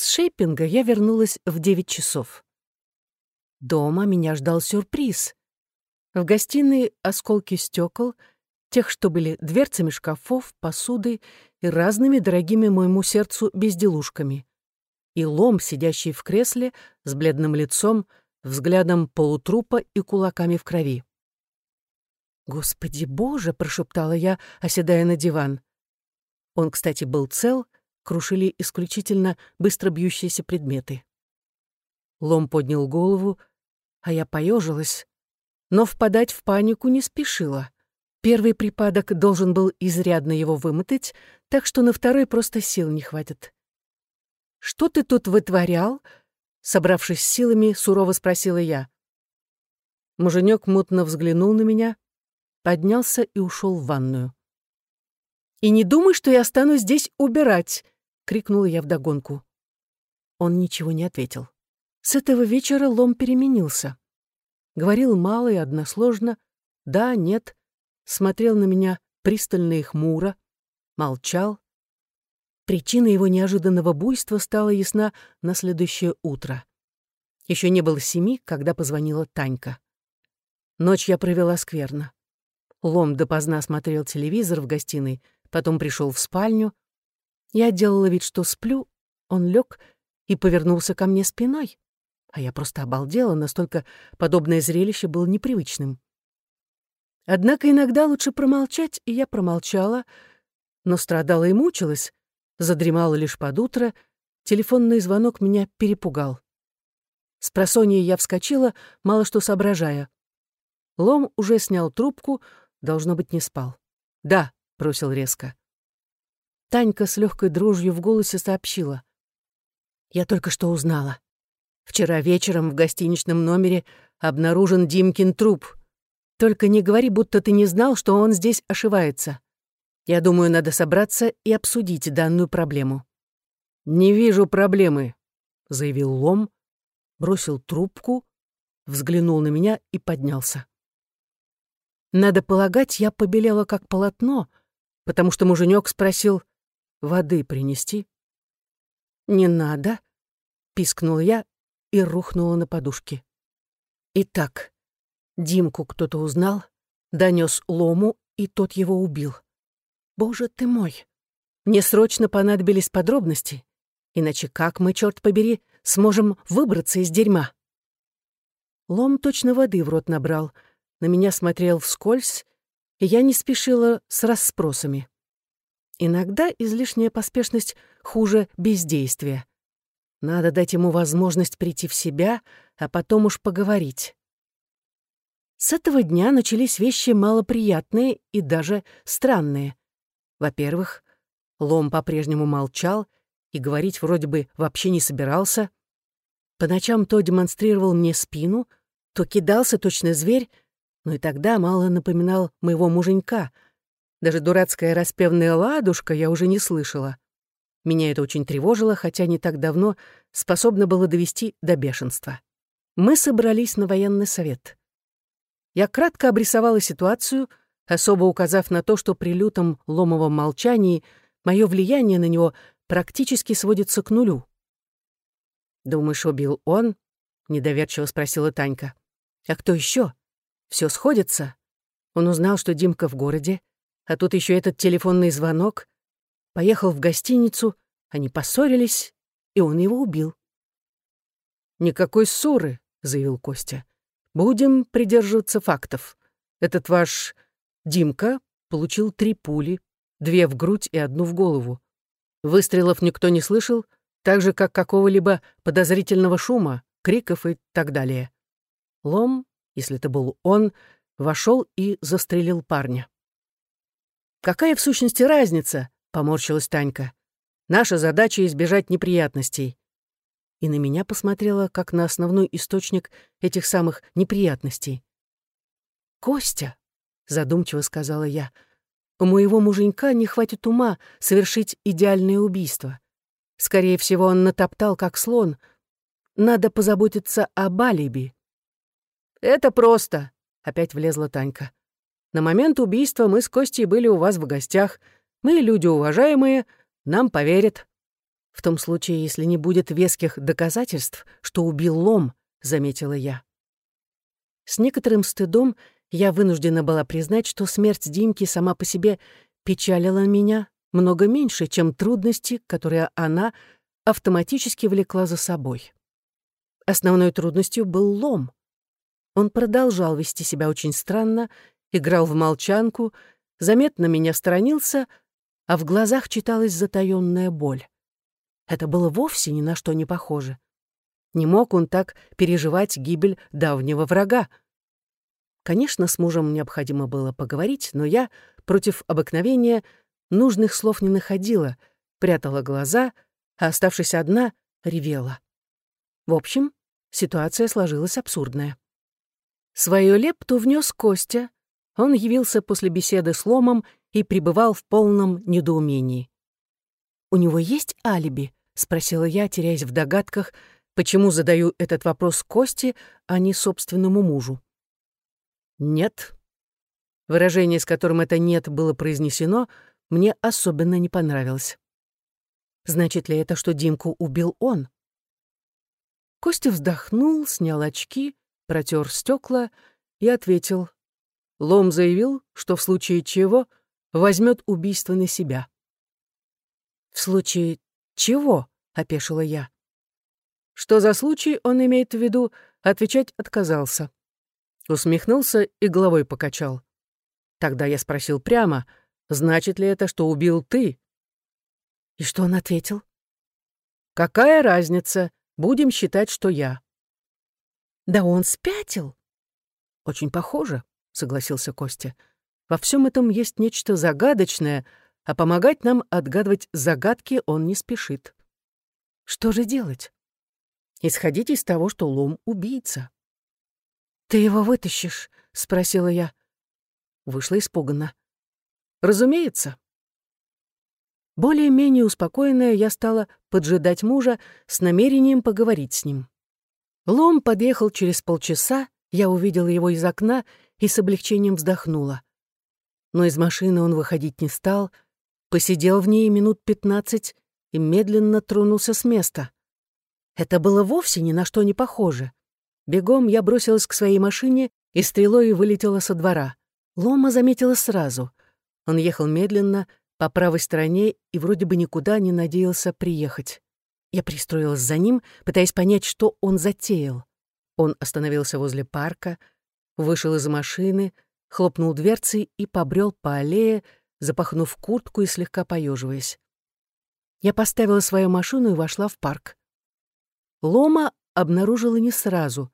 С шейпинга я вернулась в девять часов. Дома меня ждал сюрприз. В гостиной осколки стекол, тех, что были дверцами шкафов, посудой и разными дорогими моему сердцу безделушками. И лом, сидящий в кресле, с бледным лицом, взглядом полутрупа и кулаками в крови. «Господи Боже!» — прошептала я, оседая на диван. Он, кстати, был цел, крушили исключительно быстро бьющиеся предметы. Лом поднял голову, а я поежилась, но впадать в панику не спешила. Первый припадок должен был изрядно его вымотать, так что на второй просто сил не хватит. «Что ты тут вытворял?» Собравшись силами, сурово спросила я. Муженек мутно взглянул на меня, поднялся и ушел в ванную. «И не думай, что я останусь здесь убирать!» — крикнула я вдогонку. Он ничего не ответил. С этого вечера лом переменился. Говорил мало и односложно, да, нет, смотрел на меня пристально и хмуро, молчал. Причина его неожиданного буйства стала ясна на следующее утро. Еще не было семи, когда позвонила Танька. Ночь я провела скверно. Лом допоздна смотрел телевизор в гостиной, потом пришел в спальню. Я делала вид, что сплю, он лег и повернулся ко мне спиной. А я просто обалдела, настолько подобное зрелище было непривычным. Однако иногда лучше промолчать, и я промолчала, но страдала и мучилась, задремала лишь под утро, телефонный звонок меня перепугал. С просонья я вскочила, мало что соображая. Лом уже снял трубку, должно быть, не спал. «Да», — бросил резко. Танька с легкой дрожью в голосе сообщила. «Я только что узнала. Вчера вечером в гостиничном номере обнаружен Димкин труп. Только не говори, будто ты не знал, что он здесь ошивается. Я думаю, надо собраться и обсудить данную проблему». «Не вижу проблемы», — заявил Лом, бросил трубку, взглянул на меня и поднялся. Надо полагать, я побелела как полотно, потому что муженек спросил «воды принести?» «Не надо», — пискнула я и рухнула на подушке. Итак, Димку кто-то узнал, донес Лому, и тот его убил. Боже ты мой! Мне срочно понадобились подробности, иначе как мы, черт побери, сможем выбраться из дерьма? Лом точно воды в рот набрал, на меня смотрел вскользь, и я не спешила с расспросами. Иногда излишняя поспешность хуже бездействия. Надо дать ему возможность прийти в себя, а потом уж поговорить. С этого дня начались вещи малоприятные и даже странные. Во-первых, Лом по-прежнему молчал и говорить вроде бы вообще не собирался. По ночам то демонстрировал мне спину, то кидался точно зверь, но и тогда мало напоминал моего муженька. Даже дурацкая распевная ладушка я уже не слышала. Меня это очень тревожило, хотя не так давно способно было довести до бешенства. Мы собрались на военный совет. Я кратко обрисовала ситуацию, особо указав на то, что при лютом ломовом молчании мое влияние на него практически сводится к нулю. «Думаешь, убил он?» — недоверчиво спросила Танька. «А кто еще? Все сходится?» Он узнал, что Димка в городе, а тут еще этот телефонный звонок поехал в гостиницу, они поссорились, и он его убил. «Никакой ссоры», — заявил Костя. «Будем придерживаться фактов. Этот ваш Димка получил три пули, две в грудь и одну в голову. Выстрелов никто не слышал, так же, как какого-либо подозрительного шума, криков и так далее. Лом, если это был он, вошел и застрелил парня. Какая в сущности разница, — поморщилась Танька. «Наша задача — избежать неприятностей». И на меня посмотрела, как на основной источник этих самых неприятностей. «Костя», — задумчиво сказала я, — «у моего муженька не хватит ума совершить идеальное убийство. Скорее всего, он натоптал, как слон. Надо позаботиться об алиби». «Это просто», — опять влезла Танька. «На момент убийства мы с Костей были у вас в гостях — мы люди уважаемые, нам поверят. В том случае, если не будет веских доказательств, что убил Лом, заметила я. С некоторым стыдом я вынуждена была признать, что смерть Димки сама по себе печалила меня много меньше, чем трудности, которые она автоматически влекла за собой. Основной трудностью был лом. Он продолжал вести себя очень странно, играл в молчанку, заметно меня сторонился, а в глазах читалась затаённая боль. Это было вовсе ни на что не похоже. Не мог он так переживать гибель давнего врага. Конечно, с мужем необходимо было поговорить, но я, против обыкновения, нужных слов не находила, прятала глаза, а, оставшись одна, ревела. В общем, ситуация сложилась абсурдная. Свою лепту внес Костя. Он явился после беседы с Ломом и пребывал в полном недоумении. «У него есть алиби?» — спросила я, теряясь в догадках, почему задаю этот вопрос Косте, а не собственному мужу. «Нет». Выражение, с которым это «нет» было произнесено, мне особенно не понравилось. Значит ли это, что Димку убил он? Костя вздохнул, снял очки, протер стекла и ответил. Лом заявил, что в случае чего возьмет убийство на себя. «В случае чего?» — опешила я. Что за случай он имеет в виду, отвечать отказался. Усмехнулся и головой покачал. Тогда я спросил прямо, значит ли это, что убил ты? И что он ответил? Какая разница? Будем считать, что я. Да он спятил. Очень похоже, согласился Костя. Во всем этом есть нечто загадочное, а помогать нам отгадывать загадки он не спешит. Что же делать? Исходить из того, что Лом — убийца. «Ты его вытащишь?» — спросила я. Вышла испуганно. «Разумеется». Более-менее успокоенная, я стала поджидать мужа с намерением поговорить с ним. Лом подъехал через полчаса, я увидела его из окна и с облегчением вздохнула. Но из машины он выходить не стал, посидел в ней минут пятнадцать и медленно тронулся с места. Это было вовсе ни на что не похоже. Бегом я бросилась к своей машине и стрелой вылетела со двора. Лома заметила сразу. Он ехал медленно, по правой стороне, и вроде бы никуда не надеялся приехать. Я пристроилась за ним, пытаясь понять, что он затеял. Он остановился возле парка, вышел из машины, хлопнул дверцей и побрел по аллее, запахнув куртку и слегка поеживаясь. Я поставила свою машину и вошла в парк. Лома обнаружила не сразу.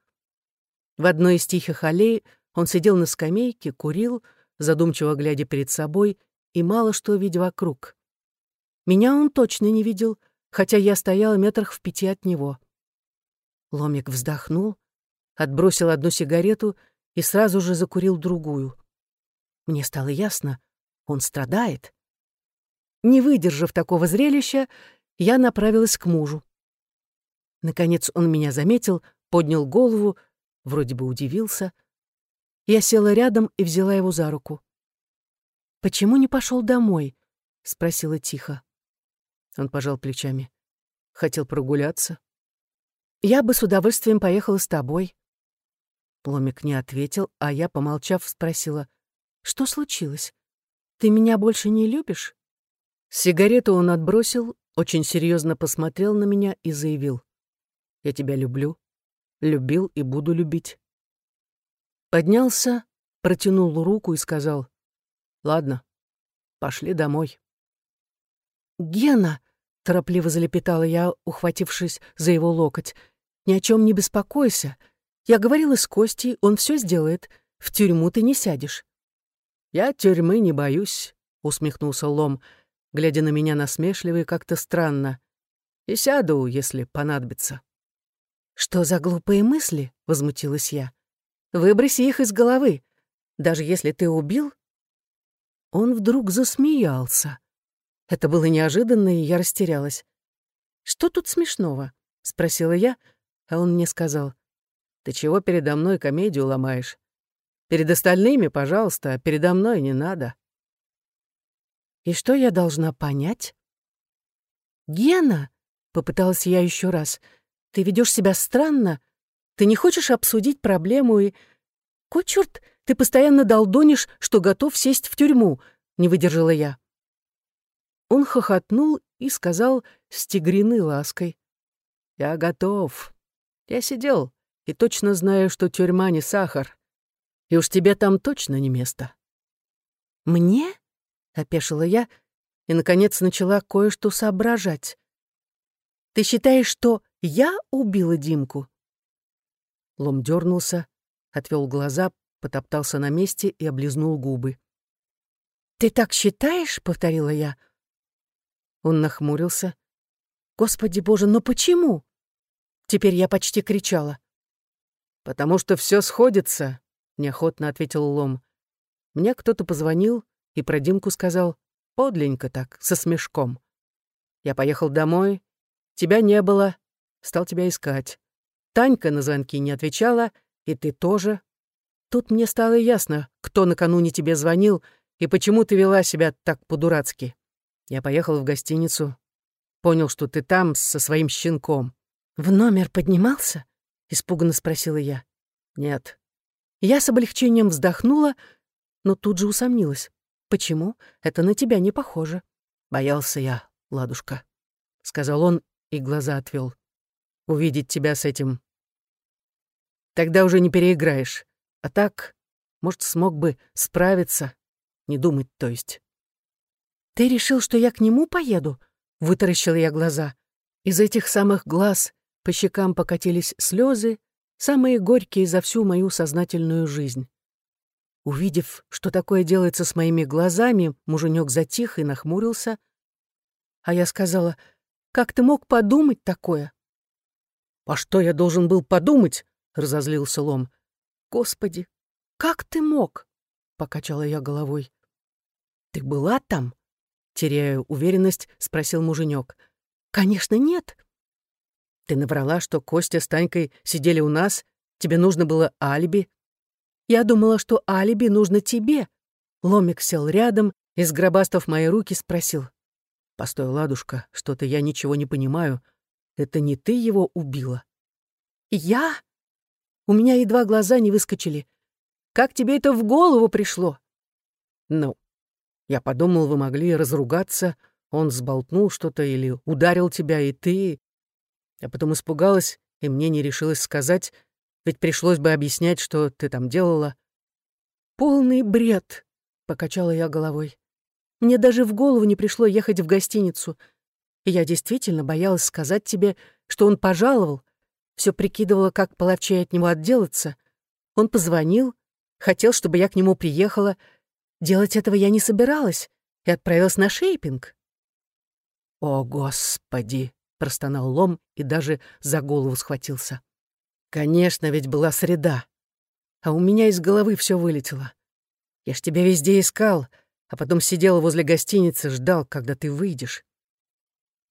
В одной из тихих аллей он сидел на скамейке, курил, задумчиво глядя перед собой и мало что видя вокруг. Меня он точно не видел, хотя я стояла метрах в пяти от него. Ломик вздохнул, отбросил одну сигарету и сразу же закурил другую. Мне стало ясно, он страдает. Не выдержав такого зрелища, я направилась к мужу. Наконец он меня заметил, поднял голову, вроде бы удивился. Я села рядом и взяла его за руку. «Почему не пошел домой?» — спросила тихо. Он пожал плечами. Хотел прогуляться. «Я бы с удовольствием поехала с тобой». Ломик не ответил, а я, помолчав, спросила, «Что случилось? Ты меня больше не любишь?» Сигарету он отбросил, очень серьезно посмотрел на меня и заявил, «Я тебя люблю, любил и буду любить». Поднялся, протянул руку и сказал, «Ладно, пошли домой». «Гена!» — торопливо залепетала я, ухватившись за его локоть. «Ни о чем не беспокойся. Я говорила с Костей, он все сделает. В тюрьму ты не сядешь». «Я тюрьмы не боюсь», — усмехнулся Лом, глядя на меня насмешливо и как-то странно. «И сяду, если понадобится». «Что за глупые мысли?» — возмутилась я. Выброси их из головы. Даже если ты убил...» Он вдруг засмеялся. Это было неожиданно, и я растерялась. «Что тут смешного?» — спросила я, а он мне сказал. «Ты чего передо мной комедию ломаешь? Перед остальными, пожалуйста, а передо мной не надо». «И что я должна понять?» «Гена!» Попыталась я еще раз. Ты ведешь себя странно? Ты не хочешь обсудить проблему и... Кой черт, ты постоянно долдонишь, что готов сесть в тюрьму, не выдержала я. Он хохотнул и сказал с тигриной лаской. «Я готов. Я сидел и точно знаю, что тюрьма не сахар. И уж тебе там точно не место». «Мне?» — опешила я и, наконец, начала кое-что соображать. «Ты считаешь, что я убила Димку?» Лом дернулся, отвел глаза, потоптался на месте и облизнул губы. «Ты так считаешь?» — повторила я. Он нахмурился. «Господи боже, но почему?» Теперь я почти кричала. «Потому что все сходится», — неохотно ответил Лом. Мне кто-то позвонил и про Димку сказал, подленько так, со смешком. Я поехал домой, тебя не было, стал тебя искать. Танька на звонки не отвечала, и ты тоже. Тут мне стало ясно, кто накануне тебе звонил и почему ты вела себя так по-дурацки. Я поехал в гостиницу, понял, что ты там со своим щенком. «В номер поднимался?» — испуганно спросила я. «Нет». Я с облегчением вздохнула, но тут же усомнилась. «Почему? Это на тебя не похоже». «Боялся я, ладушка», — сказал он и глаза отвел. «Увидеть тебя с этим. Тогда уже не переиграешь. А так, может, смог бы справиться, не думать, то есть». «Ты решил, что я к нему поеду?» — вытаращила я глаза. Из этих самых глаз по щекам покатились слезы, самые горькие за всю мою сознательную жизнь. Увидев, что такое делается с моими глазами, муженек затих и нахмурился. А я сказала, «Как ты мог подумать такое?» «А что я должен был подумать?» — разозлился Лом. «Господи, как ты мог?» — покачала я головой. «Ты была там?» — теряя уверенность, спросил муженек. «Конечно, нет. Ты наврала, что Костя с Танькой сидели у нас, тебе нужно было алиби. Я думала, что алиби нужно тебе. Ломик сел рядом и, сгробастав мои руки, спросил. «Постой, ладушка, что-то я ничего не понимаю. Это не ты его убила?» «Я?» У меня едва глаза не выскочили. «Как тебе это в голову пришло?» «Ну, я подумал, вы могли разругаться, он сболтнул что-то или ударил тебя, и ты...» Я потом испугалась, и мне не решилась сказать, ведь пришлось бы объяснять, что ты там делала. «Полный бред», — покачала я головой. «Мне даже в голову не пришло ехать в гостиницу. И я действительно боялась сказать тебе, что он пожаловал. Все прикидывала, как половчей от него отделаться. Он позвонил, хотел, чтобы я к нему приехала. Делать этого я не собиралась и отправилась на шейпинг». «О, Господи!» Простонал лом и даже за голову схватился. Конечно, ведь была среда. А у меня из головы все вылетело. Я ж тебя везде искал, а потом сидел возле гостиницы, ждал, когда ты выйдешь.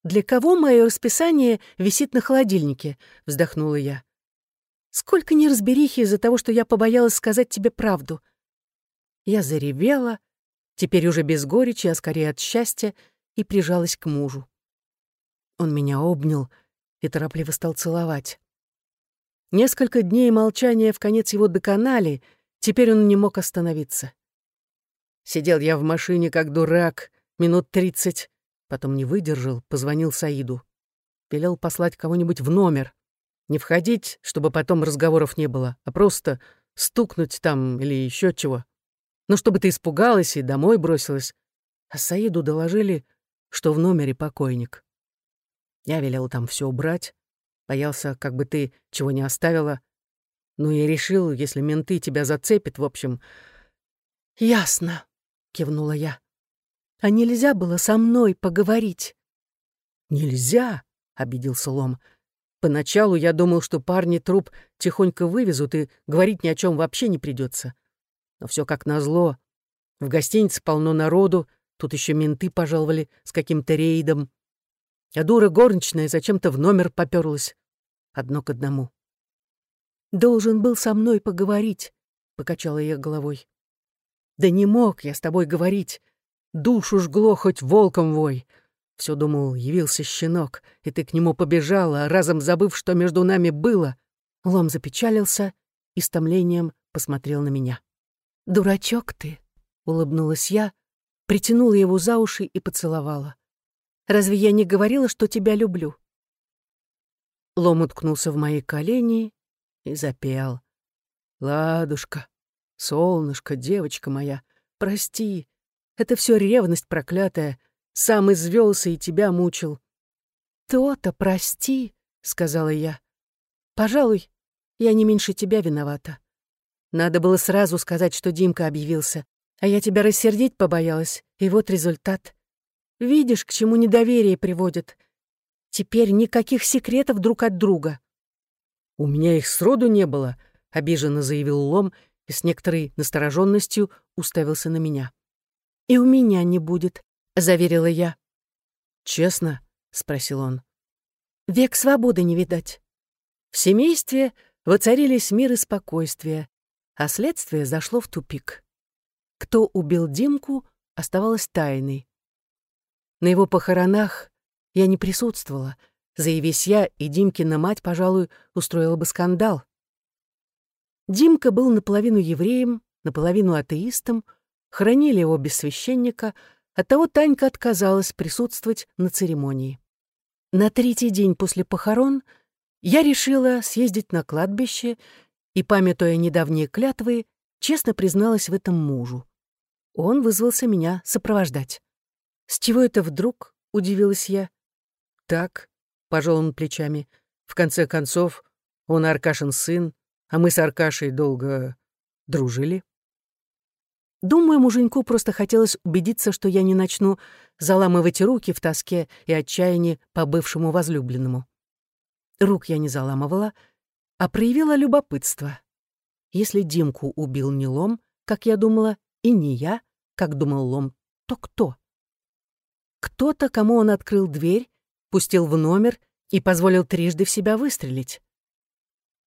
«Для кого мое расписание висит на холодильнике?» — вздохнула я. «Сколько неразберихи из-за того, что я побоялась сказать тебе правду». Я заревела, теперь уже без горечи, а скорее от счастья, и прижалась к мужу. Он меня обнял и торопливо стал целовать. Несколько дней молчания в конец его доконали, теперь он не мог остановиться. Сидел я в машине как дурак, минут тридцать, потом не выдержал, позвонил Саиду. Велел послать кого-нибудь в номер. Не входить, чтобы потом разговоров не было, а просто стукнуть там или еще чего. Ну, чтобы ты испугалась и домой бросилась. А Саиду доложили, что в номере покойник. Я велел там все убрать, боялся, как бы ты чего не оставила. Ну и решил, если менты тебя зацепят, в общем... «Ясно», — кивнула я. «А нельзя было со мной поговорить?» «Нельзя», — обиделся Лом. «Поначалу я думал, что парни труп тихонько вывезут, и говорить ни о чем вообще не придется. Но все как назло. В гостинице полно народу, тут еще менты пожаловали с каким-то рейдом. А дура горничная зачем-то в номер попёрлась. Одно к одному. «Должен был со мной поговорить», — покачала я головой. «Да не мог я с тобой говорить. Душу жгло, хоть волком вой. Все думал, явился щенок, и ты к нему побежала, разом забыв, что между нами было. Лом запечалился и с томлением посмотрел на меня. «Дурачок ты!» — улыбнулась я, притянула его за уши и поцеловала. «Разве я не говорила, что тебя люблю?» Лом уткнулся в мои колени и запел. «Ладушка, солнышко, девочка моя, прости, это все ревность проклятая, сам извелся и тебя мучил». «То-то, прости», — сказала я. «Пожалуй, я не меньше тебя виновата. Надо было сразу сказать, что Димка объявился, а я тебя рассердить побоялась, и вот результат. Видишь, к чему недоверие приводит. Теперь никаких секретов друг от друга». «У меня их сроду не было», — обиженно заявил Лом и с некоторой настороженностью уставился на меня. «И у меня не будет», — заверила я. «Честно?» — спросил он. «Век свободы не видать». В семействе воцарились мир и спокойствие, а следствие зашло в тупик. Кто убил Димку, оставалось тайной. На его похоронах я не присутствовала. Заявись я, и Димкина мать, пожалуй, устроила бы скандал. Димка был наполовину евреем, наполовину атеистом, хоронили его без священника, оттого Танька отказалась присутствовать на церемонии. На третий день после похорон я решила съездить на кладбище и, памятуя недавние клятвы, честно призналась в этом мужу. Он вызвался меня сопровождать. «С чего это вдруг?» — удивилась я. «Так», — пожал он плечами, — «в конце концов, он Аркашин сын, а мы с Аркашей долго дружили». Думаю, муженьку просто хотелось убедиться, что я не начну заламывать руки в тоске и отчаянии по бывшему возлюбленному. Рук я не заламывала, а проявила любопытство. Если Димку убил не Лом, как я думала, и не я, как думал Лом, то кто? Кто-то, кому он открыл дверь, пустил в номер и позволил трижды в себя выстрелить.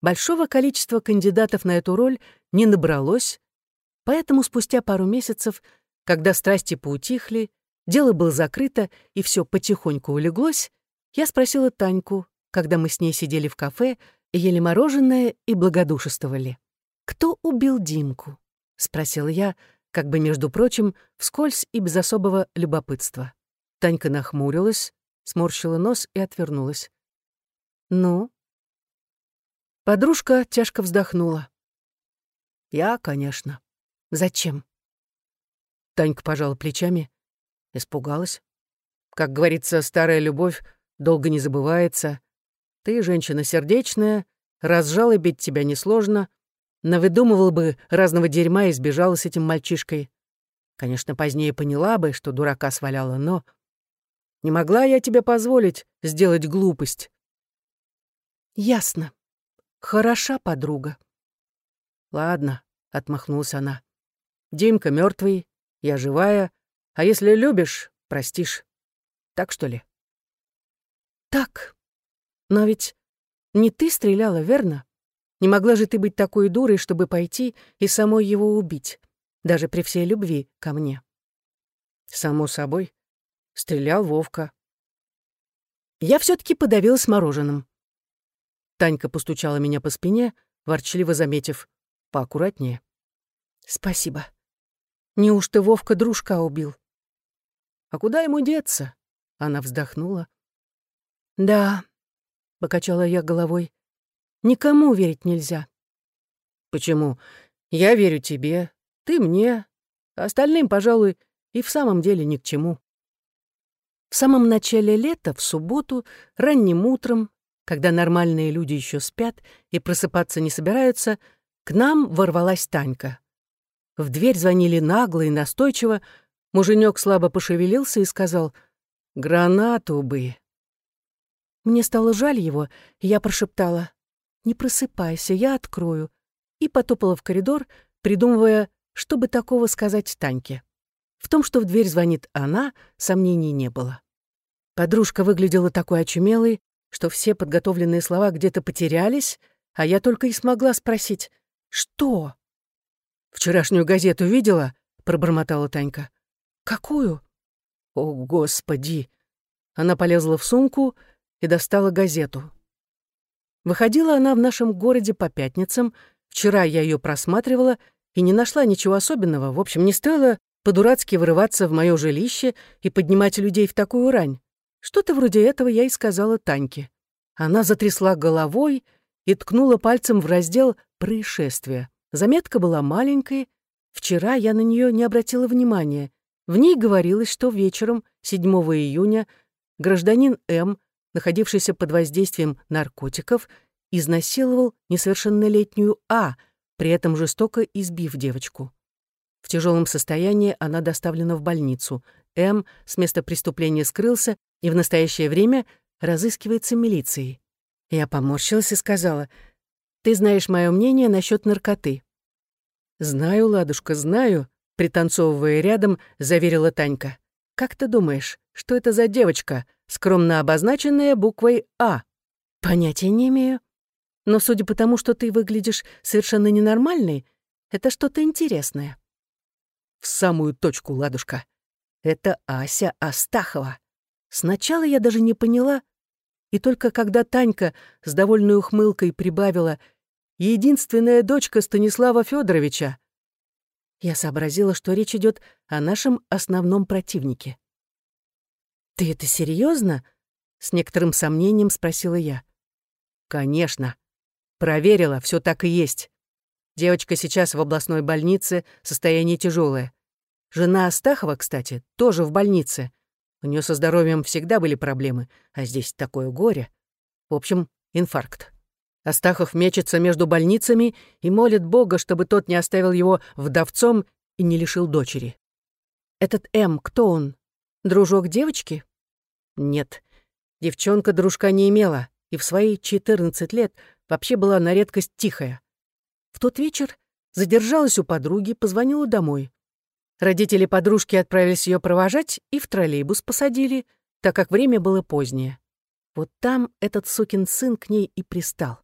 Большого количества кандидатов на эту роль не набралось, Поэтому спустя пару месяцев, когда страсти поутихли, дело было закрыто и все потихоньку улеглось, я спросила Таньку, когда мы с ней сидели в кафе, ели мороженое и благодушествовали. «Кто убил Димку?» — спросила я, как бы, между прочим, вскользь и без особого любопытства. Танька нахмурилась, сморщила нос и отвернулась. «Ну?» Подружка тяжко вздохнула. «Я, конечно». Зачем? Танька пожала плечами, испугалась. Как говорится, старая любовь долго не забывается. Ты женщина сердечная, разжалобить тебя несложно, навыдумывал бы разного дерьма и сбежала с этим мальчишкой. Конечно, позднее поняла бы, что дурака сваляла, но... Не могла я тебе позволить сделать глупость. Ясно. Хороша подруга. Ладно, — отмахнулась она. Димка мертвый, я живая, а если любишь, простишь. Так что ли? Так. Но ведь не ты стреляла, верно? Не могла же ты быть такой дурой, чтобы пойти и самой его убить, даже при всей любви ко мне. Само собой. Стрелял Вовка. Я все таки подавилась мороженым. Танька постучала меня по спине, ворчливо заметив. Поаккуратнее. Спасибо. Неужто Вовка дружка убил? А куда ему деться? Она вздохнула. Да, покачала я головой. Никому верить нельзя. Почему? Я верю тебе, ты мне, остальным, пожалуй, и в самом деле ни к чему. В самом начале лета, в субботу, ранним утром, когда нормальные люди еще спят и просыпаться не собираются, к нам ворвалась Танька. В дверь звонили нагло и настойчиво. Муженек слабо пошевелился и сказал «Гранату бы». Мне стало жаль его, и я прошептала «Не просыпайся, я открою», и потопала в коридор, придумывая, что бы такого сказать Таньке. В том, что в дверь звонит она, сомнений не было. Подружка выглядела такой очумелой, что все подготовленные слова где-то потерялись, а я только и смогла спросить «Что?». «Вчерашнюю газету видела?» — пробормотала Танька. «Какую?» «О, Господи! Она полезла в сумку и достала газету. Выходила она в нашем городе по пятницам. Вчера я ее просматривала и не нашла ничего особенного. В общем, не стоило по-дурацки вырываться в мое жилище и поднимать людей в такую рань. Что-то вроде этого я и сказала Таньке. Она затрясла головой и ткнула пальцем в раздел «Происшествия». Заметка была маленькой. Вчера я на нее не обратила внимания. В ней говорилось, что вечером 7 июня гражданин М, находившийся под воздействием наркотиков, изнасиловал несовершеннолетнюю А, при этом жестоко избив девочку. В тяжелом состоянии она доставлена в больницу. М с места преступления скрылся и в настоящее время разыскивается милицией. Я поморщилась и сказала, «Ты знаешь мое мнение насчет наркоты». «Знаю, ладушка, знаю», — пританцовывая рядом, заверила Танька. «Как ты думаешь, что это за девочка, скромно обозначенная буквой «А»?» «Понятия не имею. Но судя по тому, что ты выглядишь совершенно ненормальной, это что-то интересное». «В самую точку, ладушка. Это Ася Астахова. Сначала я даже не поняла, и только когда Танька с довольной ухмылкой прибавила «единственная дочка Станислава Федоровича», я сообразила, что речь идет о нашем основном противнике. «Ты это серьезно? с некоторым сомнением спросила я. «Конечно. Проверила, все так и есть. Девочка сейчас в областной больнице, состояние тяжелое. Жена Астахова, кстати, тоже в больнице. У нее со здоровьем всегда были проблемы, а здесь такое горе. В общем, инфаркт. Астахов мечется между больницами и молит Бога, чтобы тот не оставил его вдовцом и не лишил дочери. «Этот М, кто он? Дружок девочки?» «Нет. Девчонка дружка не имела, и в свои 14 лет вообще была на редкость тихая. В тот вечер задержалась у подруги, позвонила домой. Родители подружки отправились ее провожать и в троллейбус посадили, так как время было позднее. Вот там этот сукин сын к ней и пристал.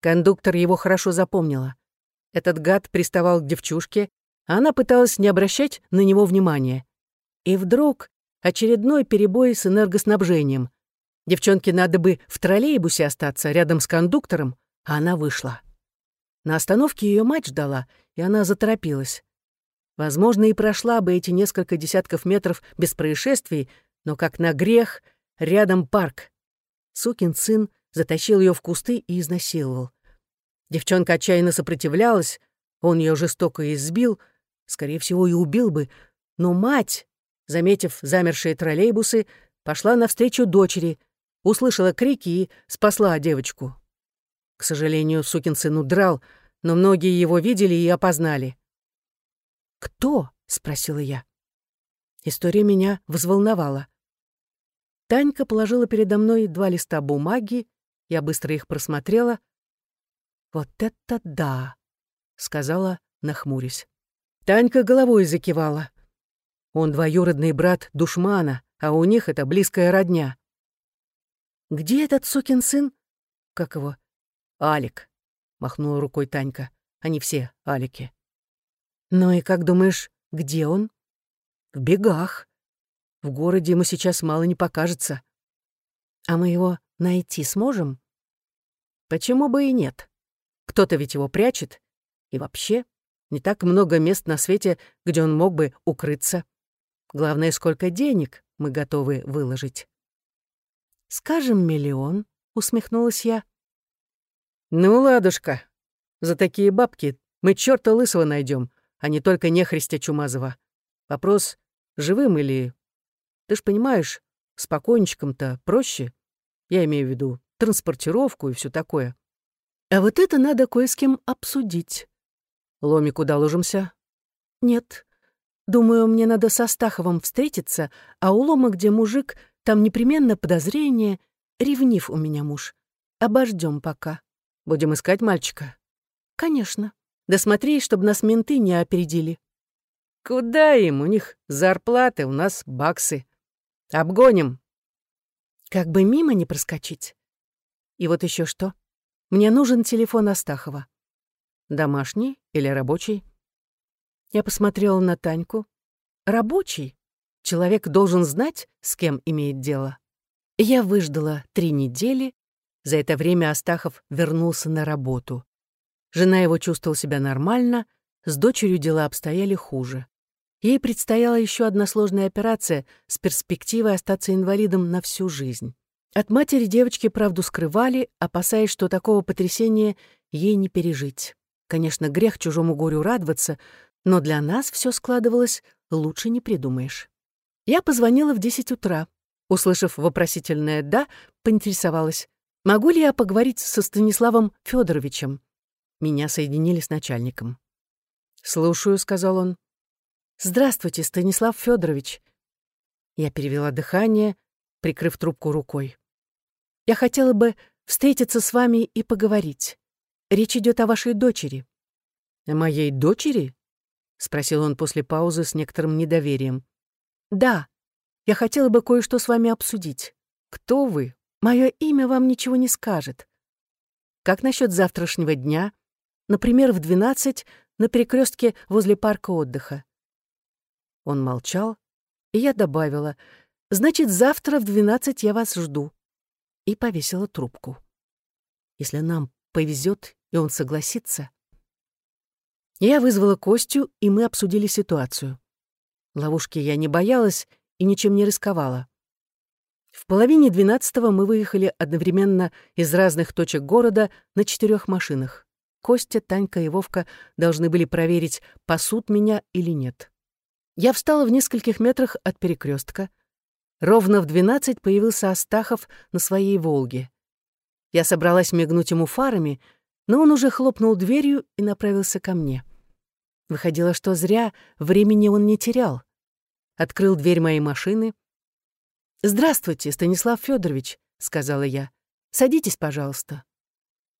Кондуктор его хорошо запомнила. Этот гад приставал к девчушке, а она пыталась не обращать на него внимания. И вдруг очередной перебой с энергоснабжением. Девчонке надо бы в троллейбусе остаться рядом с кондуктором, а она вышла. На остановке ее мать ждала, и она заторопилась. Возможно, и прошла бы эти несколько десятков метров без происшествий, но как на грех, рядом парк. Сукин сын затащил ее в кусты и изнасиловал. Девчонка отчаянно сопротивлялась, он ее жестоко избил, скорее всего, и убил бы, но мать, заметив замершие троллейбусы, пошла навстречу дочери, услышала крики и спасла девочку. К сожалению, сукин сын удрал, но многие его видели и опознали. «Кто?» — спросила я. История меня взволновала. Танька положила передо мной два листа бумаги, я быстро их просмотрела. «Вот это да!» — сказала, нахмурясь. Танька головой закивала. Он двоюродный брат душмана, а у них это близкая родня. «Где этот сукин сын?» «Как его?» «Алик», — махнула рукой Танька. «Они все Алики». «Ну и как думаешь, где он?» «В бегах. В городе ему сейчас мало не покажется. А мы его найти сможем?» «Почему бы и нет? Кто-то ведь его прячет. И вообще, не так много мест на свете, где он мог бы укрыться. Главное, сколько денег мы готовы выложить». «Скажем, миллион», — усмехнулась я. «Ну, ладушка, за такие бабки мы чёрта лысого найдем, а не только нехристя Чумазова. Вопрос, живым или... Ты ж понимаешь, с покойничком-то проще. Я имею в виду транспортировку и все такое. А вот это надо кое с кем обсудить. Ломи, куда ложимся? Нет. Думаю, мне надо со Стаховым встретиться, а у Лома, где мужик, там непременно подозрение. Ревнив у меня муж. Обождем пока. Будем искать мальчика? Конечно. Да смотри, чтобы нас менты не опередили. Куда им? У них зарплаты, у нас баксы. Обгоним. Как бы мимо не проскочить. И вот еще что. Мне нужен телефон Астахова. Домашний или рабочий? Я посмотрела на Таньку. Рабочий. Человек должен знать, с кем имеет дело. Я выждала три недели. За это время Астахов вернулся на работу. Жена его чувствовала себя нормально, с дочерью дела обстояли хуже. Ей предстояла еще одна сложная операция с перспективой остаться инвалидом на всю жизнь. От матери девочки правду скрывали, опасаясь, что такого потрясения ей не пережить. Конечно, грех чужому горю радоваться, но для нас все складывалось лучше не придумаешь. Я позвонила в 10 утра. Услышав вопросительное «да», поинтересовалась, могу ли я поговорить со Станиславом Федоровичем. Меня соединили с начальником. «Слушаю», — сказал он. «Здравствуйте, Станислав Федорович. Я перевела дыхание, прикрыв трубку рукой. «Я хотела бы встретиться с вами и поговорить. Речь идет о вашей дочери». «О моей дочери?» — спросил он после паузы с некоторым недоверием. «Да, я хотела бы кое-что с вами обсудить. Кто вы? Мое имя вам ничего не скажет. Как насчет завтрашнего дня? Например, в двенадцать на перекрестке возле парка отдыха. Он молчал, и я добавила, «Значит, завтра в двенадцать я вас жду». И повесила трубку. Если нам повезет, и он согласится. Я вызвала Костю, и мы обсудили ситуацию. Ловушки я не боялась и ничем не рисковала. В половине двенадцатого мы выехали одновременно из разных точек города на четырех машинах. Костя, Танька и Вовка должны были проверить, пасут меня или нет. Я встала в нескольких метрах от перекрестка. Ровно в двенадцать появился Астахов на своей «Волге». Я собралась мигнуть ему фарами, но он уже хлопнул дверью и направился ко мне. Выходило, что зря времени он не терял. Открыл дверь моей машины. «Здравствуйте, Станислав Федорович, сказала я. «Садитесь, пожалуйста».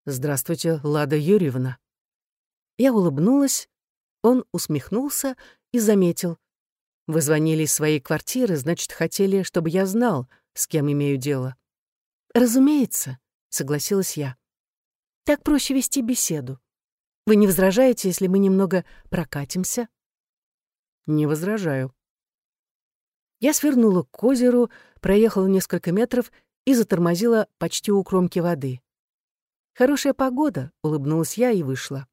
«Здравствуйте, Лада Юрьевна». Я улыбнулась, он усмехнулся и заметил. «Вы звонили из своей квартиры, значит, хотели, чтобы я знал, с кем имею дело». «Разумеется», — согласилась я. «Так проще вести беседу. Вы не возражаете, если мы немного прокатимся?» «Не возражаю». Я свернула к озеру, проехала несколько метров и затормозила почти у кромки воды. «Хорошая погода», — улыбнулась я и вышла.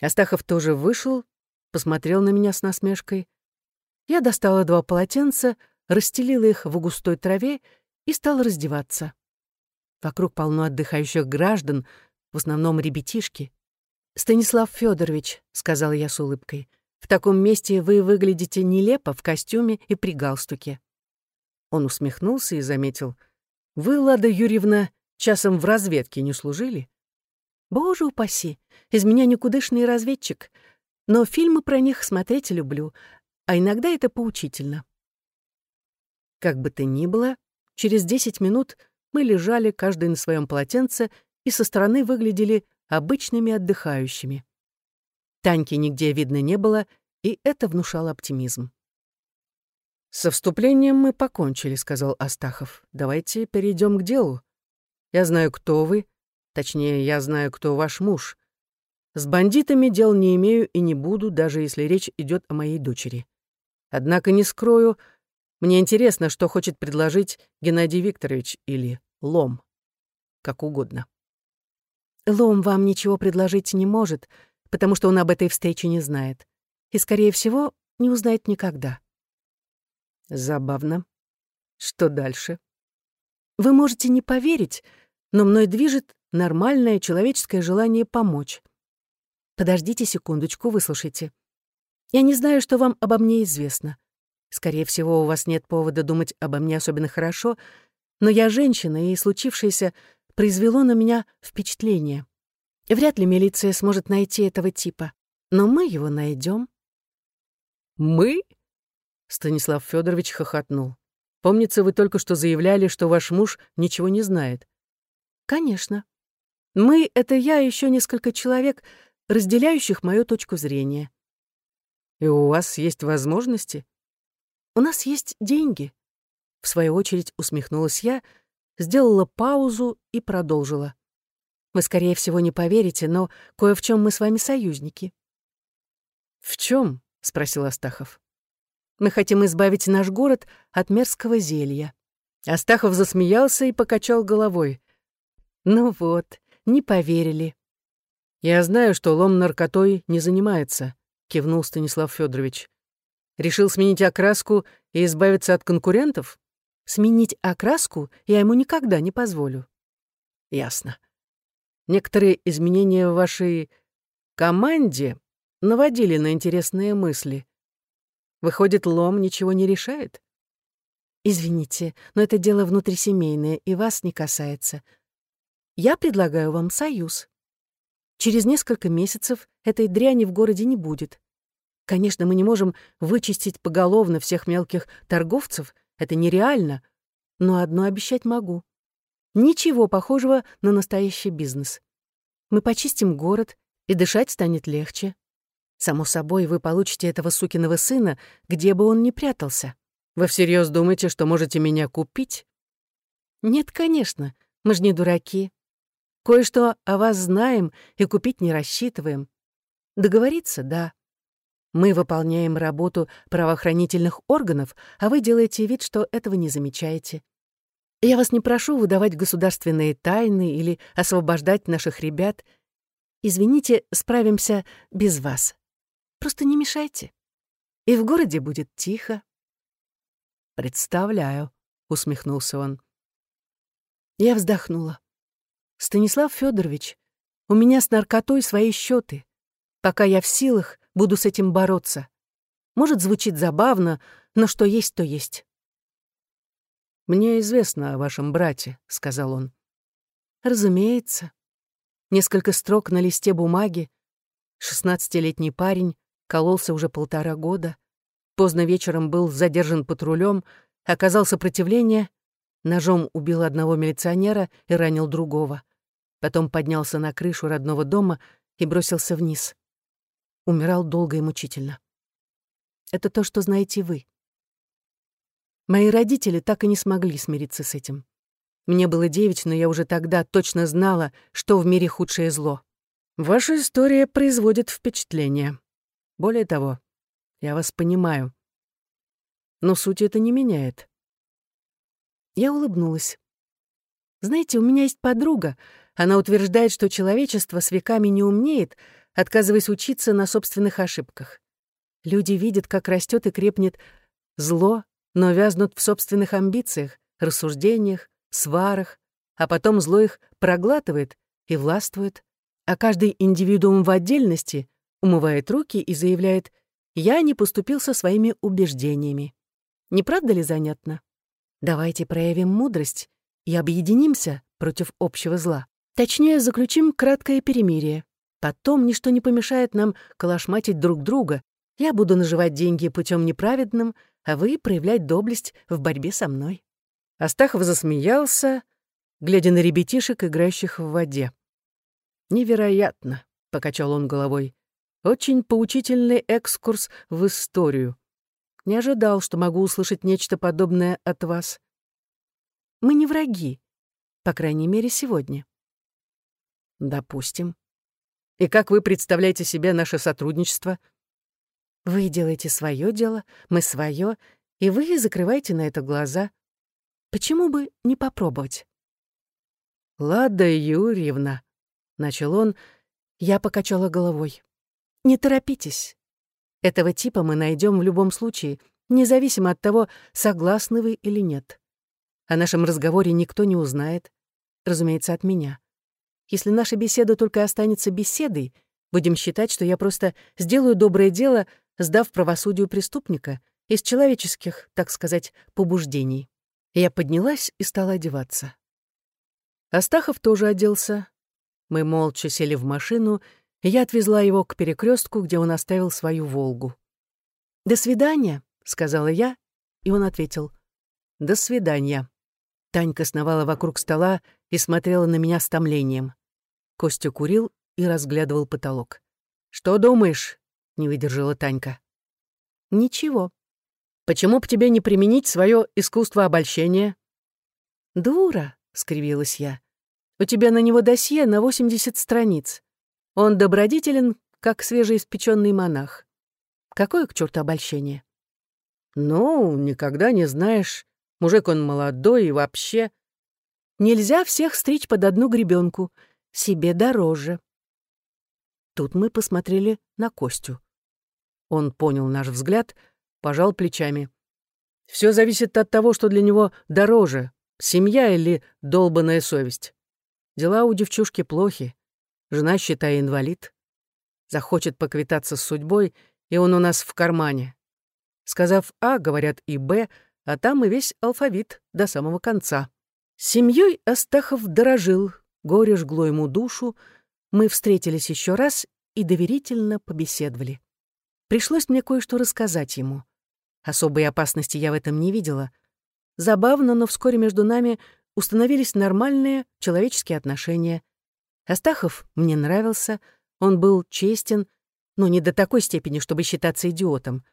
Астахов тоже вышел, посмотрел на меня с насмешкой. Я достала два полотенца, расстелила их в густой траве и стала раздеваться. Вокруг полно отдыхающих граждан, в основном ребятишки. «Станислав Федорович, сказала я с улыбкой, — «в таком месте вы выглядите нелепо в костюме и при галстуке». Он усмехнулся и заметил. «Вы, Лада Юрьевна, Часом в разведке не служили? Боже упаси, из меня никудышный разведчик, но фильмы про них смотреть люблю, а иногда это поучительно. Как бы то ни было, через десять минут мы лежали каждый на своем полотенце и со стороны выглядели обычными отдыхающими. Таньки нигде видно не было, и это внушало оптимизм. «Со вступлением мы покончили», — сказал Астахов. «Давайте перейдем к делу. Я знаю, кто вы. Точнее, я знаю, кто ваш муж. С бандитами дел не имею и не буду, даже если речь идет о моей дочери. Однако не скрою, мне интересно, что хочет предложить Геннадий Викторович или Лом. Как угодно. Лом вам ничего предложить не может, потому что он об этой встрече не знает. И, скорее всего, не узнает никогда. Забавно. Что дальше? Вы можете не поверить, но мной движет нормальное человеческое желание помочь. Подождите секундочку, выслушайте. Я не знаю, что вам обо мне известно. Скорее всего, у вас нет повода думать обо мне особенно хорошо, но я женщина, и случившееся произвело на меня впечатление. Вряд ли милиция сможет найти этого типа, но мы его найдем. «Мы?» — Станислав Федорович хохотнул. «Помнится, вы только что заявляли, что ваш муж ничего не знает. Конечно. Мы — это я и еще несколько человек, разделяющих мою точку зрения. И у вас есть возможности? У нас есть деньги. В свою очередь усмехнулась я, сделала паузу и продолжила. Вы, скорее всего, не поверите, но кое в чем мы с вами союзники. В чем? спросил Астахов. Мы хотим избавить наш город от мерзкого зелья. Астахов засмеялся и покачал головой. «Ну вот, не поверили». «Я знаю, что лом наркотой не занимается», — кивнул Станислав Федорович. «Решил сменить окраску и избавиться от конкурентов?» «Сменить окраску я ему никогда не позволю». «Ясно. Некоторые изменения в вашей команде наводили на интересные мысли. Выходит, лом ничего не решает?» «Извините, но это дело внутрисемейное и вас не касается. Я предлагаю вам союз. Через несколько месяцев этой дряни в городе не будет. Конечно, мы не можем вычистить поголовно всех мелких торговцев, это нереально, но одно обещать могу. Ничего похожего на настоящий бизнес. Мы почистим город, и дышать станет легче. Само собой, вы получите этого сукиного сына, где бы он ни прятался. Вы всерьез думаете, что можете меня купить? Нет, конечно, мы же не дураки. Кое-что о вас знаем и купить не рассчитываем. Договориться — да. Мы выполняем работу правоохранительных органов, а вы делаете вид, что этого не замечаете. Я вас не прошу выдавать государственные тайны или освобождать наших ребят. Извините, справимся без вас. Просто не мешайте. И в городе будет тихо. «Представляю», — усмехнулся он. Я вздохнула. «Станислав Федорович, у меня с наркотой свои счеты. Пока я в силах, буду с этим бороться. Может, звучит забавно, но что есть, то есть». «Мне известно о вашем брате», — сказал он. «Разумеется». Несколько строк на листе бумаги. Шестнадцатилетний парень, кололся уже полтора года — Поздно вечером был задержан патрулем, оказал сопротивление, ножом убил одного милиционера и ранил другого. Потом поднялся на крышу родного дома и бросился вниз. Умирал долго и мучительно. Это то, что знаете вы. Мои родители так и не смогли смириться с этим. Мне было девять, но я уже тогда точно знала, что в мире худшее зло. Ваша история производит впечатление. Более того, я вас понимаю. Но суть это не меняет. Я улыбнулась. Знаете, у меня есть подруга. Она утверждает, что человечество с веками не умнеет, отказываясь учиться на собственных ошибках. Люди видят, как растет и крепнет зло, но вязнут в собственных амбициях, рассуждениях, сварах, а потом зло их проглатывает и властвует, а каждый индивидуум в отдельности умывает руки и заявляет я не поступил со своими убеждениями. Не правда ли занятно? Давайте проявим мудрость и объединимся против общего зла. Точнее, заключим краткое перемирие. Потом ничто не помешает нам калашматить друг друга. Я буду наживать деньги путем неправедным, а вы проявлять доблесть в борьбе со мной». Астахов засмеялся, глядя на ребятишек, играющих в воде. «Невероятно», — покачал он головой. Очень поучительный экскурс в историю. Не ожидал, что могу услышать нечто подобное от вас. Мы не враги, по крайней мере, сегодня. Допустим. И как вы представляете себе наше сотрудничество? Вы делаете свое дело, мы свое, и вы закрываете на это глаза. Почему бы не попробовать? Лада Юрьевна, — начал он, я покачала головой. Не торопитесь. Этого типа мы найдем в любом случае, независимо от того, согласны вы или нет. О нашем разговоре никто не узнает, разумеется, от меня. Если наша беседа только останется беседой, будем считать, что я просто сделаю доброе дело, сдав правосудию преступника из человеческих, так сказать, побуждений. Я поднялась и стала одеваться. Астахов тоже оделся. Мы молча сели в машину я отвезла его к перекрестку, где он оставил свою «Волгу». «До свидания», — сказала я, и он ответил. «До свидания». Танька сновала вокруг стола и смотрела на меня с томлением. Костя курил и разглядывал потолок. «Что думаешь?» — не выдержала Танька. «Ничего». «Почему бы тебе не применить свое искусство обольщения?» «Дура», — скривилась я. «У тебя на него досье на 80 страниц. Он добродетелен, как свежеиспеченный монах. Какое к черту обольщение? Ну, никогда не знаешь. Мужик он молодой и вообще... Нельзя всех стричь под одну гребенку. Себе дороже. Тут мы посмотрели на Костю. Он понял наш взгляд, пожал плечами. Все зависит от того, что для него дороже, семья или долбанная совесть. Дела у девчушки плохи. Жена, считай, инвалид. Захочет поквитаться с судьбой, и он у нас в кармане. Сказав А, говорят и Б, а там и весь алфавит до самого конца. Семьей Астахов дорожил, горе жгло ему душу, мы встретились еще раз и доверительно побеседовали. Пришлось мне кое-что рассказать ему. Особой опасности я в этом не видела. Забавно, но вскоре между нами установились нормальные человеческие отношения. Астахов мне нравился, он был честен, но не до такой степени, чтобы считаться идиотом.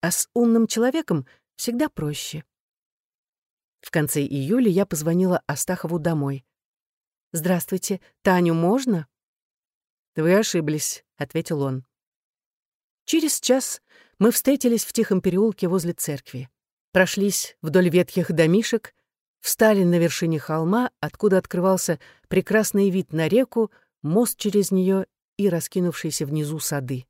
А с умным человеком всегда проще. В конце июля я позвонила Астахову домой. «Здравствуйте, Таню можно?» «Вы ошиблись», — ответил он. Через час мы встретились в тихом переулке возле церкви. Прошлись вдоль ветхих домишек, встали на вершине холма, откуда открывался прекрасный вид на реку, мост через нее и раскинувшиеся внизу сады.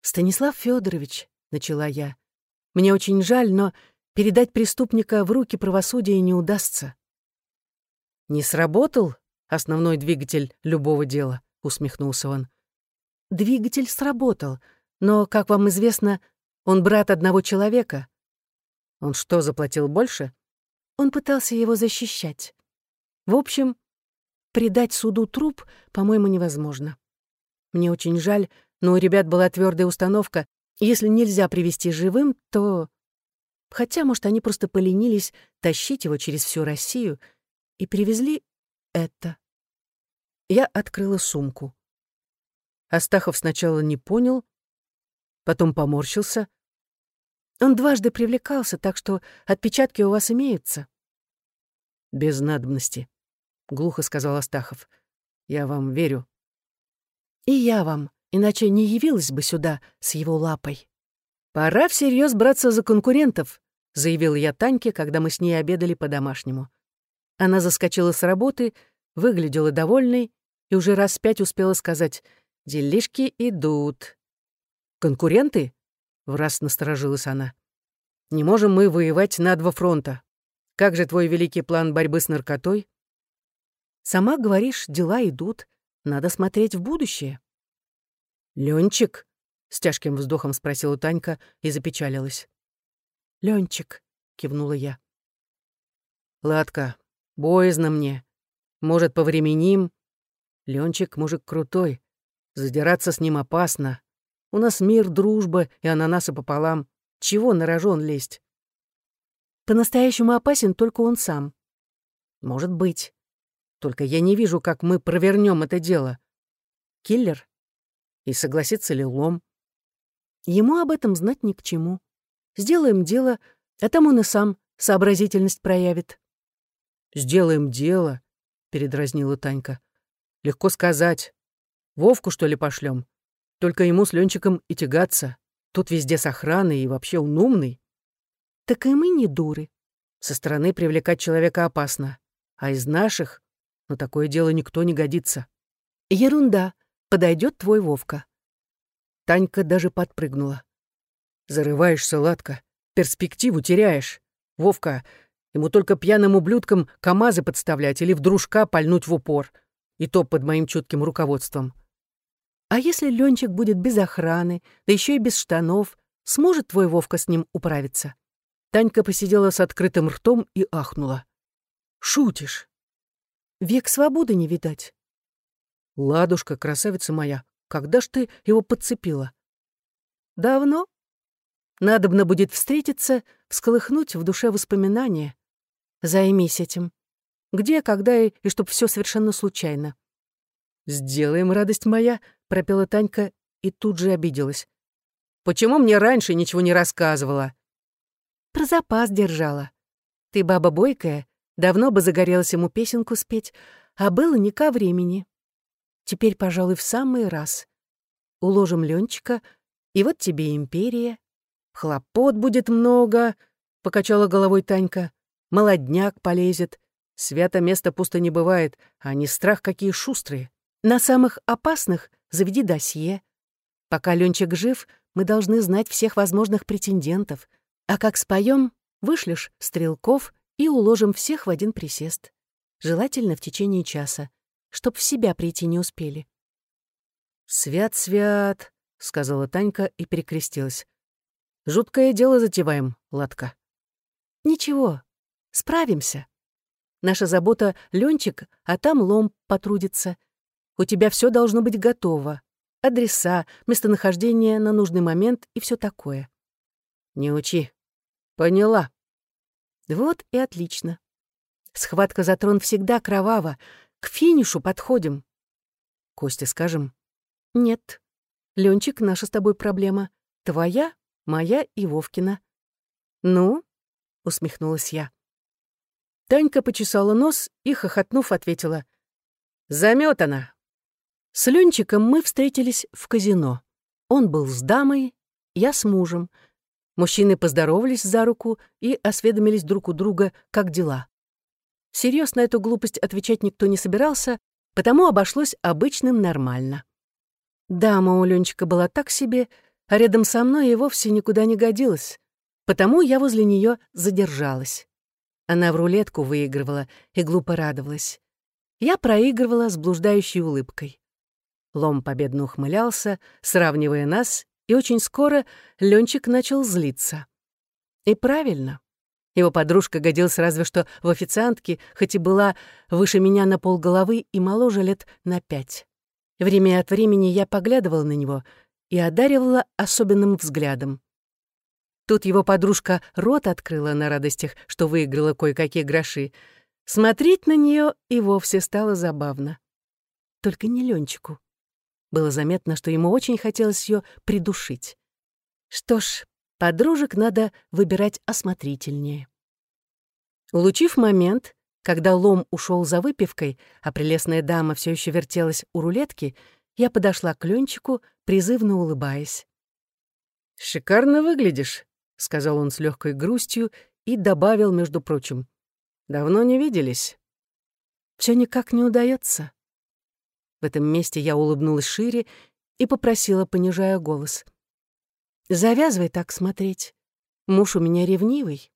«Станислав Федорович, начала я, — «мне очень жаль, но передать преступника в руки правосудия не удастся». «Не сработал основной двигатель любого дела», — усмехнулся он. «Двигатель сработал, но, как вам известно, он брат одного человека». «Он что, заплатил больше?» Он пытался его защищать. В общем, предать суду труп, по-моему, невозможно. Мне очень жаль, но у ребят была твердая установка, если нельзя привести живым, то Хотя, может, они просто поленились тащить его через всю Россию и привезли это. Я открыла сумку. Астахов сначала не понял, потом поморщился. Он дважды привлекался, так что отпечатки у вас имеются. «Без надобности», — глухо сказал Астахов. «Я вам верю». «И я вам, иначе не явилась бы сюда с его лапой». «Пора всерьез браться за конкурентов», — заявил я Таньке, когда мы с ней обедали по-домашнему. Она заскочила с работы, выглядела довольной и уже раз пять успела сказать «Делишки идут». «Конкуренты?» — враз насторожилась она. «Не можем мы воевать на два фронта. Как же твой великий план борьбы с наркотой?» «Сама говоришь, дела идут. Надо смотреть в будущее». «Ленчик?» — с тяжким вздохом спросила Танька и запечалилась. Ленчик, кивнула я. Ладка, боязно мне. Может, повременим? Ленчик мужик крутой. Задираться с ним опасно. У нас мир, дружба и ананасы пополам. Чего на рожон лезть? По-настоящему опасен только он сам. Может быть. Только я не вижу, как мы провернем это дело. Киллер? И согласится ли Лом? Ему об этом знать ни к чему. Сделаем дело, а там он и сам сообразительность проявит». «Сделаем дело», — передразнила Танька. «Легко сказать. Вовку, что ли, пошлем? Только ему с Ленчиком и тягаться. Тут везде с охраной и вообще он умный». «Так и мы не дуры. Со стороны привлекать человека опасно. А из наших на такое дело никто не годится». «Ерунда. Подойдет твой Вовка». Танька даже подпрыгнула. Зарываешься, Ладка, перспективу теряешь. Вовка, ему только пьяным ублюдкам КамАЗы подставлять или в дружка пальнуть в упор. И то под моим чутким руководством. А если Ленчик будет без охраны, да еще и без штанов, сможет твой Вовка с ним управиться? Танька посидела с открытым ртом и ахнула. «Шутишь?» «Век свободы не видать». «Ладушка, красавица моя, когда ж ты его подцепила?» «Давно?» Надобно будет встретиться, всколыхнуть в душе воспоминания. Займись этим. Где, когда и, и чтоб все совершенно случайно. «Сделаем, радость моя», — пропела Танька и тут же обиделась. «Почему мне раньше ничего не рассказывала?» «Про запас держала. Ты баба бойкая, давно бы загорелась ему песенку спеть, а было не ко времени. Теперь, пожалуй, в самый раз. Уложим Ленчика, и вот тебе империя. Хлопот будет много, покачала головой Танька. «Молодняк полезет. Свято место пусто не бывает, а они страх какие шустрые. На самых опасных заведи досье. Пока Ленчик жив, мы должны знать всех возможных претендентов. А как споем, вышлешь стрелков и уложим всех в один присест. Желательно в течение часа, чтоб в себя прийти не успели. «Свят-свят», — сказала Танька и перекрестилась. «Жуткое дело затеваем, Ладка». «Ничего, справимся. Наша забота — Ленчик, а там лом потрудится. У тебя все должно быть готово. Адреса, местонахождение на нужный момент и все такое». «Не учи». «Поняла». Вот и отлично. Схватка за трон всегда кровава. К финишу подходим. Костя, скажем? Нет. Ленчик, наша с тобой проблема. Твоя, моя и Вовкина. Ну? Усмехнулась я. Танька почесала нос и, хохотнув, ответила. Заметана. С Ленчиком мы встретились в казино. Он был с дамой, я с мужем — Мужчины поздоровались за руку и осведомились друг у друга, как дела. Серьезно на эту глупость отвечать никто не собирался, потому обошлось обычным нормально. Дама у Ленчика была так себе, а рядом со мной и вовсе никуда не годилась, потому я возле нее задержалась. Она в рулетку выигрывала и глупо радовалась. Я проигрывала с блуждающей улыбкой. Лом победно ухмылялся, сравнивая нас и очень скоро Ленчик начал злиться. И правильно. Его подружка годилась разве что в официантке, хоть и была выше меня на полголовы и моложе лет на пять. Время от времени я поглядывала на него и одаривала особенным взглядом. Тут его подружка рот открыла на радостях, что выиграла кое-какие гроши. Смотреть на нее и вовсе стало забавно. Только не Ленчику. Было заметно, что ему очень хотелось ее придушить. Что ж, подружек надо выбирать осмотрительнее. Улучив момент, когда лом ушел за выпивкой, а прелестная дама все еще вертелась у рулетки, я подошла к Ленчику, призывно улыбаясь. «Шикарно выглядишь», — сказал он с легкой грустью и добавил, между прочим. «Давно не виделись». Все никак не удается. В этом месте я улыбнулась шире и попросила, понижая голос. «Завязывай так смотреть. Муж у меня ревнивый».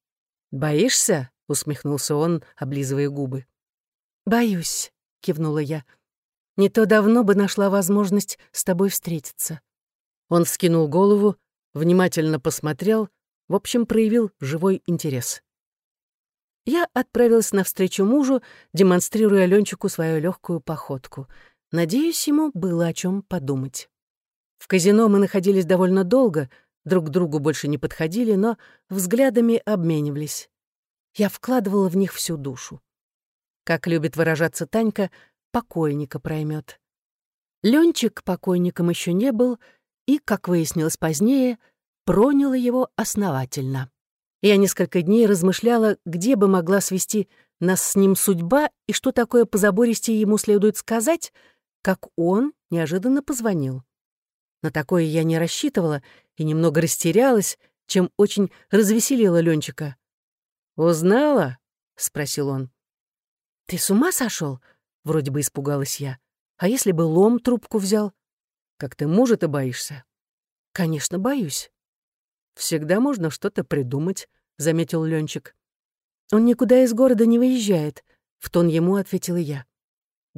«Боишься?» — усмехнулся он, облизывая губы. «Боюсь», — кивнула я. «Не то давно бы нашла возможность с тобой встретиться». Он вскинул голову, внимательно посмотрел, в общем, проявил живой интерес. Я отправилась навстречу мужу, демонстрируя Ленчику свою легкую походку — Надеюсь, ему было о чем подумать. В казино мы находились довольно долго, друг к другу больше не подходили, но взглядами обменивались. Я вкладывала в них всю душу. Как любит выражаться Танька, покойника проймет. Ленчик покойником еще не был и, как выяснилось позднее, проняло его основательно. Я несколько дней размышляла, где бы могла свести нас с ним судьба и что такое по забористе ему следует сказать — как он неожиданно позвонил. На такое я не рассчитывала и немного растерялась, чем очень развеселила Ленчика. «Узнала?» — спросил он. «Ты с ума сошел? вроде бы испугалась я. «А если бы лом трубку взял? Как ты мужа-то боишься?» «Конечно, боюсь». «Всегда можно что-то придумать», — заметил Ленчик. «Он никуда из города не выезжает», — в тон ему ответила я.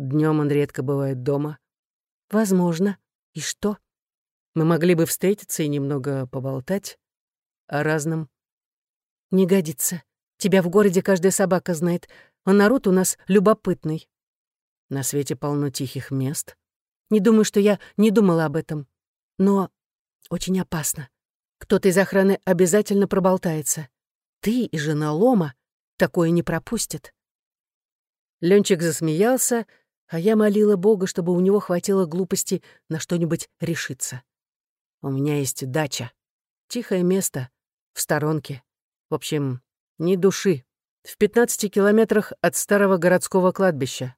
Днем он редко бывает дома. Возможно. И что? Мы могли бы встретиться и немного поболтать о разном. Не годится. Тебя в городе каждая собака знает, а народ у нас любопытный. На свете полно тихих мест. Не думаю, что я не думала об этом. Но очень опасно. Кто-то из охраны обязательно проболтается. Ты и жена Лома такое не пропустят. Ленчик засмеялся, а я молила Бога, чтобы у него хватило глупости на что-нибудь решиться. У меня есть дача. Тихое место, в сторонке. В общем, ни души. В 15 километрах от старого городского кладбища.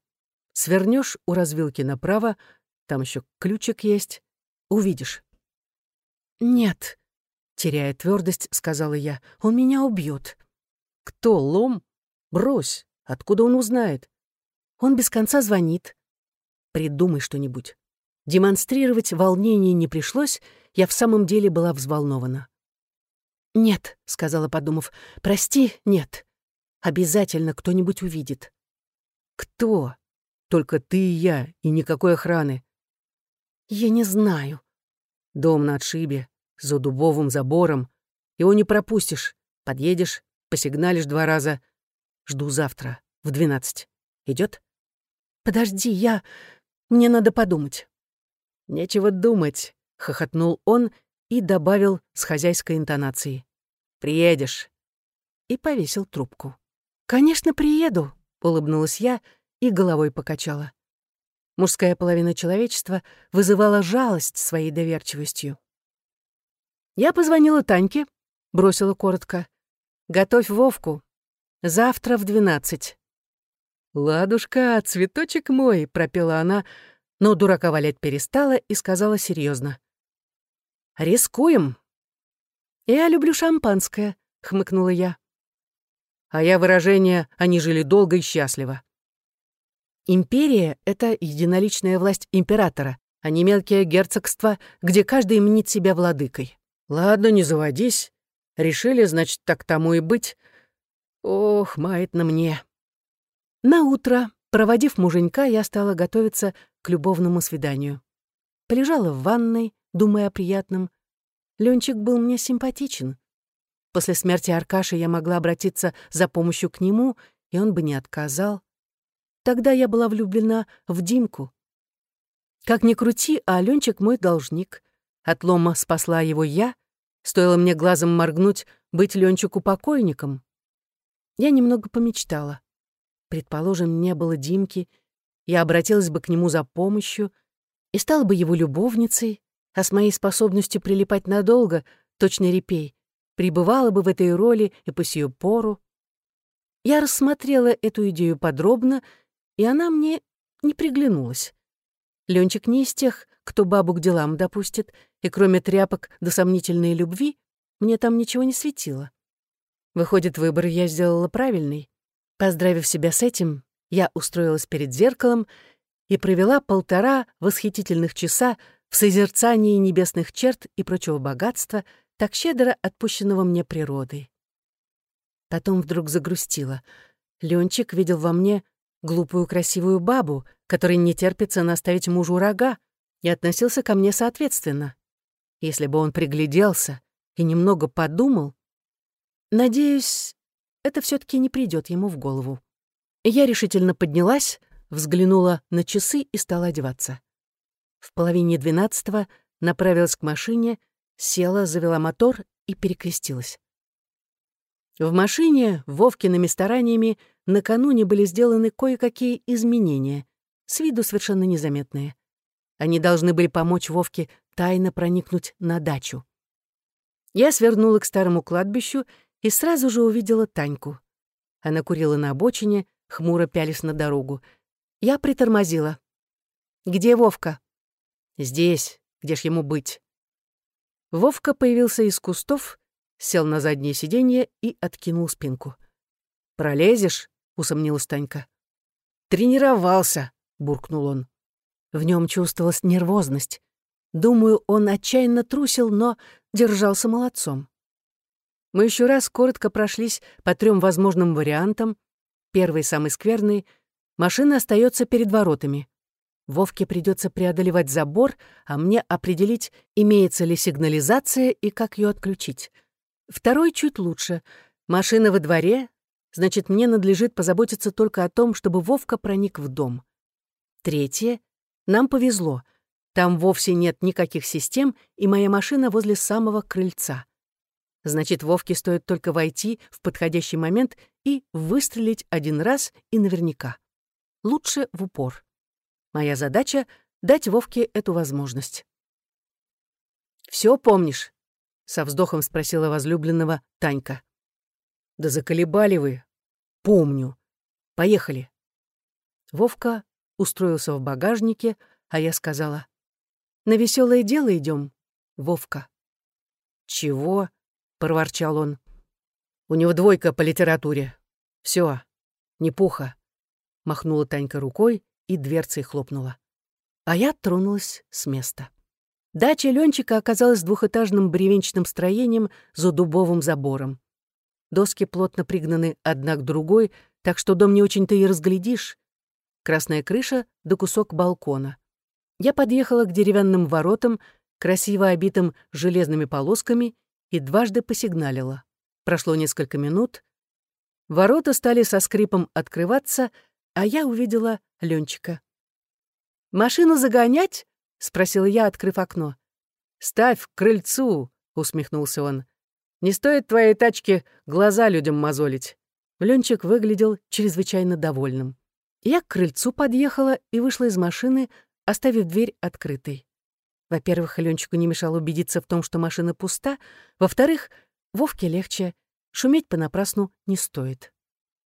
Свернешь у развилки направо, там еще ключик есть. Увидишь. «Нет», — теряя твердость, сказала я, — «он меня убьет. Кто, лом? Брось. Откуда он узнает? Он без конца звонит. Придумай что-нибудь. Демонстрировать волнение не пришлось, я в самом деле была взволнована. «Нет», — сказала, подумав, — «прости, нет. Обязательно кто-нибудь увидит». «Кто? Только ты и я, и никакой охраны». «Я не знаю». «Дом на отшибе, за дубовым забором. Его не пропустишь. Подъедешь, посигналишь два раза. Жду завтра, в двенадцать. Идет? «Подожди, я... Мне надо подумать». «Нечего думать», — хохотнул он и добавил с хозяйской интонацией. «Приедешь». И повесил трубку. «Конечно, приеду», — улыбнулась я и головой покачала. Мужская половина человечества вызывала жалость своей доверчивостью. Я позвонила Таньке, бросила коротко. «Готовь Вовку. Завтра в двенадцать». «Ладушка, цветочек мой», — пропела она, но дурака валять перестала и сказала серьезно. «Рискуем». «Я люблю шампанское», — хмыкнула я. А я выражение «они жили долго и счастливо». Империя — это единоличная власть императора, а не мелкие герцогства, где каждый мнит себя владыкой. Ладно, не заводись. Решили, значит, так тому и быть. Ох, мает на мне. На утро, проводив муженька, я стала готовиться к любовному свиданию. Полежала в ванной, думая о приятном. Ленчик был мне симпатичен. После смерти Аркаши я могла обратиться за помощью к нему, и он бы не отказал. Тогда я была влюблена в Димку. Как ни крути, а Ленчик мой должник. От лома спасла его я, Стоило мне глазом моргнуть, быть Ленчику покойником. Я немного помечтала. Предположим, не было Димки, я обратилась бы к нему за помощью и стала бы его любовницей, а с моей способностью прилипать надолго, точно репей, пребывала бы в этой роли и по сию пору. Я рассмотрела эту идею подробно, и она мне не приглянулась. Ленчик не из тех, кто бабу к делам допустит, и кроме тряпок до сомнительной любви, мне там ничего не светило. Выходит, выбор я сделала правильный. Поздравив себя с этим, я устроилась перед зеркалом и провела полтора восхитительных часа в созерцании небесных черт и прочего богатства, так щедро отпущенного мне природой. Потом вдруг загрустила. Ленчик видел во мне глупую красивую бабу, которой не терпится наставить мужу рога, и относился ко мне соответственно. Если бы он пригляделся и немного подумал, надеюсь, это все таки не придет ему в голову. Я решительно поднялась, взглянула на часы и стала одеваться. В половине двенадцатого направилась к машине, села, завела мотор и перекрестилась. В машине Вовкиными стараниями накануне были сделаны кое-какие изменения, с виду совершенно незаметные. Они должны были помочь Вовке тайно проникнуть на дачу. Я свернула к старому кладбищу и сразу же увидела Таньку. Она курила на обочине, хмуро пялись на дорогу. Я притормозила. «Где Вовка?» «Здесь. Где ж ему быть?» Вовка появился из кустов, сел на заднее сиденье и откинул спинку. «Пролезешь?» — усомнилась Танька. «Тренировался», — буркнул он. В нем чувствовалась нервозность. Думаю, он отчаянно трусил, но держался молодцом. Мы еще раз коротко прошлись по трем возможным вариантам. Первый, самый скверный, машина остается перед воротами. Вовке придется преодолевать забор, а мне определить, имеется ли сигнализация и как ее отключить. Второй чуть лучше. Машина во дворе, значит, мне надлежит позаботиться только о том, чтобы Вовка проник в дом. Третье нам повезло. Там вовсе нет никаких систем, и моя машина возле самого крыльца. Значит, Вовке стоит только войти в подходящий момент и выстрелить один раз и наверняка. Лучше в упор. Моя задача — дать Вовке эту возможность. «Все помнишь?» — со вздохом спросила возлюбленного Танька. «Да заколебали вы. Помню. Поехали». Вовка устроился в багажнике, а я сказала, «На веселое дело идем, Вовка». «Чего?» — проворчал он. У него двойка по литературе. Все, не пуха. Махнула Танька рукой и дверцей хлопнула. А я тронулась с места. Дача Ленчика оказалась двухэтажным бревенчатым строением за дубовым забором. Доски плотно пригнаны одна к другой, так что дом не очень-то и разглядишь. Красная крыша да кусок балкона. Я подъехала к деревянным воротам, красиво обитым железными полосками, и дважды посигналила. Прошло несколько минут. Ворота стали со скрипом открываться, а я увидела Ленчика. «Машину загонять?» — спросила я, открыв окно. «Ставь к крыльцу», — усмехнулся он. «Не стоит твоей тачки глаза людям мозолить». Ленчик выглядел чрезвычайно довольным. Я к крыльцу подъехала и вышла из машины, оставив дверь открытой. Во-первых, Ленчику не мешало убедиться в том, что машина пуста. Во-вторых, Вовке легче. Шуметь понапрасну не стоит.